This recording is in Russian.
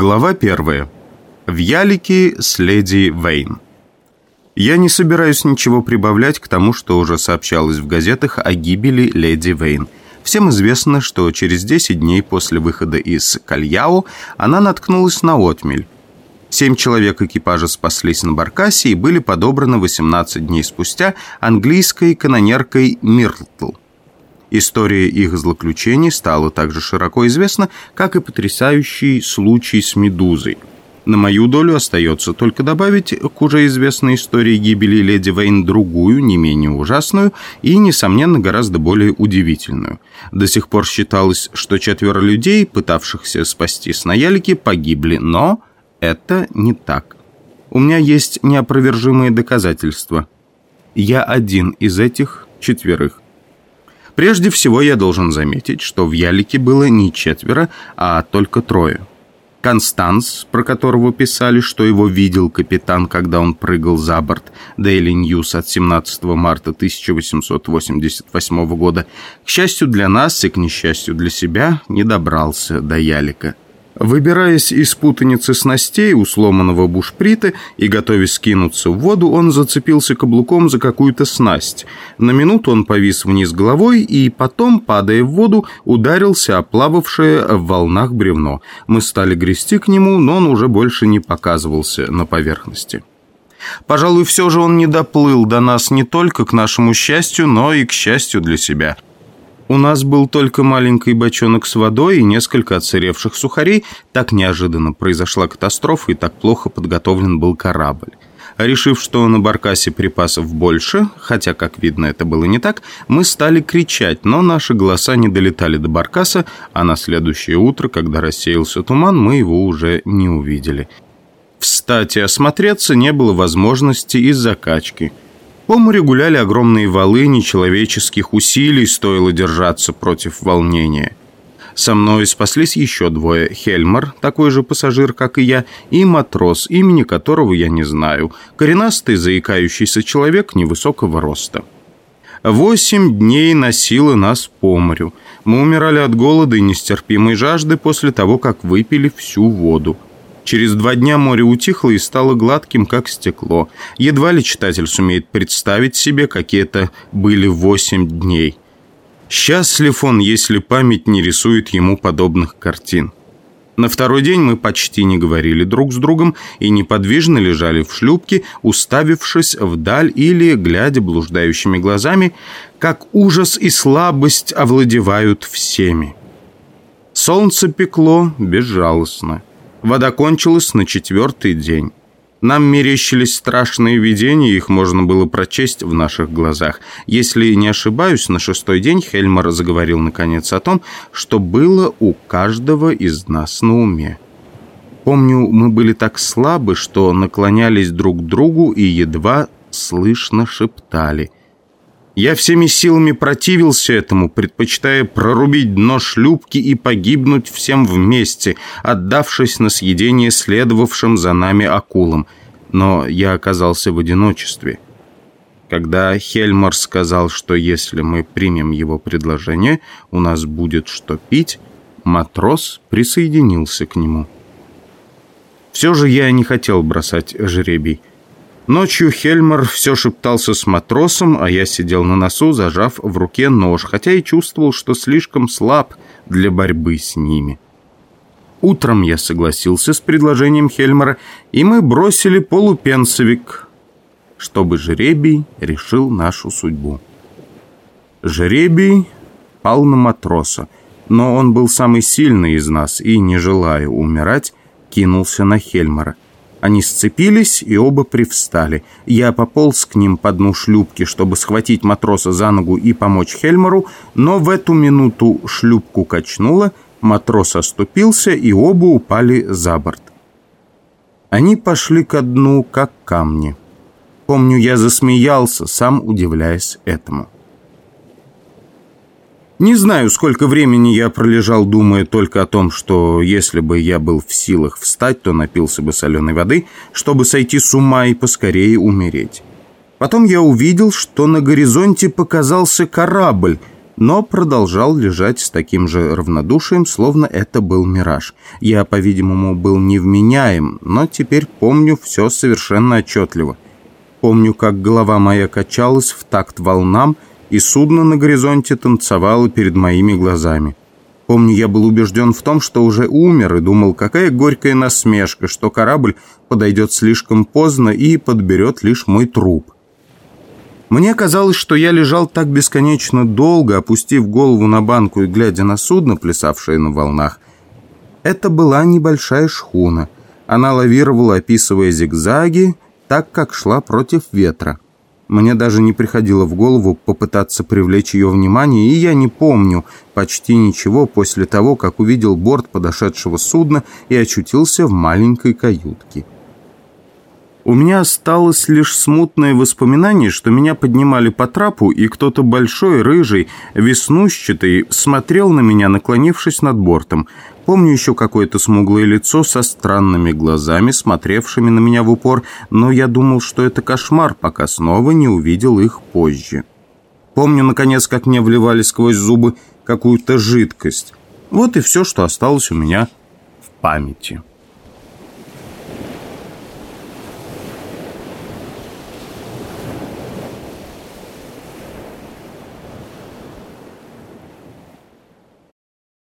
Глава первая. В ялике с леди Вейн. Я не собираюсь ничего прибавлять к тому, что уже сообщалось в газетах о гибели леди Вейн. Всем известно, что через 10 дней после выхода из Кальяо она наткнулась на отмель. Семь человек экипажа спаслись на баркасе и были подобраны 18 дней спустя английской канонеркой Миртл. История их злоключений стала также широко известна, как и потрясающий случай с Медузой. На мою долю остается только добавить к уже известной истории гибели леди Вейн другую, не менее ужасную и, несомненно, гораздо более удивительную. До сих пор считалось, что четверо людей, пытавшихся спасти снаялики, погибли, но это не так. У меня есть неопровержимые доказательства. Я один из этих четверых. Прежде всего я должен заметить, что в Ялике было не четверо, а только трое. Констанс, про которого писали, что его видел капитан, когда он прыгал за борт, Daily News от 17 марта 1888 года, к счастью для нас и к несчастью для себя, не добрался до Ялика. Выбираясь из путаницы снастей у сломанного бушприта и готовясь скинуться в воду, он зацепился каблуком за какую-то снасть. На минуту он повис вниз головой и потом, падая в воду, ударился о плававшее в волнах бревно. Мы стали грести к нему, но он уже больше не показывался на поверхности. Пожалуй, все же он не доплыл до нас не только к нашему счастью, но и к счастью для себя – у нас был только маленький бочонок с водой и несколько отсыревших сухарей. Так неожиданно произошла катастрофа и так плохо подготовлен был корабль. Решив, что на баркасе припасов больше, хотя, как видно, это было не так, мы стали кричать, но наши голоса не долетали до баркаса, а на следующее утро, когда рассеялся туман, мы его уже не увидели. Встать и осмотреться не было возможности из-за качки – по морю гуляли огромные валы нечеловеческих усилий, стоило держаться против волнения. Со мной спаслись еще двое. Хельмар, такой же пассажир, как и я, и матрос, имени которого я не знаю. Коренастый, заикающийся человек невысокого роста. Восемь дней носило нас по морю. Мы умирали от голода и нестерпимой жажды после того, как выпили всю воду. Через два дня море утихло и стало гладким, как стекло. Едва ли читатель сумеет представить себе, какие это были восемь дней. Счастлив он, если память не рисует ему подобных картин. На второй день мы почти не говорили друг с другом и неподвижно лежали в шлюпке, уставившись вдаль или глядя блуждающими глазами, как ужас и слабость овладевают всеми. Солнце пекло безжалостно. Вода кончилась на четвертый день. Нам мерещились страшные видения, их можно было прочесть в наших глазах. Если не ошибаюсь, на шестой день Хельмар заговорил наконец о том, что было у каждого из нас на уме. Помню, мы были так слабы, что наклонялись друг к другу и едва слышно шептали – я всеми силами противился этому, предпочитая прорубить дно шлюпки и погибнуть всем вместе, отдавшись на съедение следовавшим за нами акулам. Но я оказался в одиночестве. Когда Хельмар сказал, что если мы примем его предложение, у нас будет что пить, матрос присоединился к нему. Все же я не хотел бросать жребий. Ночью Хельмар все шептался с матросом, а я сидел на носу, зажав в руке нож, хотя и чувствовал, что слишком слаб для борьбы с ними. Утром я согласился с предложением Хельмара, и мы бросили полупенсовик, чтобы жребий решил нашу судьбу. Жребий пал на матроса, но он был самый сильный из нас и, не желая умирать, кинулся на Хельмара. Они сцепились и оба привстали. Я пополз к ним по дну шлюпки, чтобы схватить матроса за ногу и помочь Хельмару, но в эту минуту шлюпку качнуло, матрос оступился, и оба упали за борт. Они пошли ко дну, как камни. Помню, я засмеялся, сам удивляясь этому. Не знаю, сколько времени я пролежал, думая только о том, что если бы я был в силах встать, то напился бы соленой воды, чтобы сойти с ума и поскорее умереть. Потом я увидел, что на горизонте показался корабль, но продолжал лежать с таким же равнодушием, словно это был мираж. Я, по-видимому, был невменяем, но теперь помню все совершенно отчетливо. Помню, как голова моя качалась в такт волнам, и судно на горизонте танцевало перед моими глазами. Помню, я был убежден в том, что уже умер, и думал, какая горькая насмешка, что корабль подойдет слишком поздно и подберет лишь мой труп. Мне казалось, что я лежал так бесконечно долго, опустив голову на банку и глядя на судно, плясавшее на волнах. Это была небольшая шхуна. Она лавировала, описывая зигзаги, так как шла против ветра. Мне даже не приходило в голову попытаться привлечь ее внимание, и я не помню почти ничего после того, как увидел борт подошедшего судна и очутился в маленькой каютке. У меня осталось лишь смутное воспоминание, что меня поднимали по трапу, и кто-то большой, рыжий, веснущатый смотрел на меня, наклонившись над бортом. Помню еще какое-то смуглое лицо со странными глазами, смотревшими на меня в упор, но я думал, что это кошмар, пока снова не увидел их позже. Помню, наконец, как мне вливали сквозь зубы какую-то жидкость. Вот и все, что осталось у меня в памяти».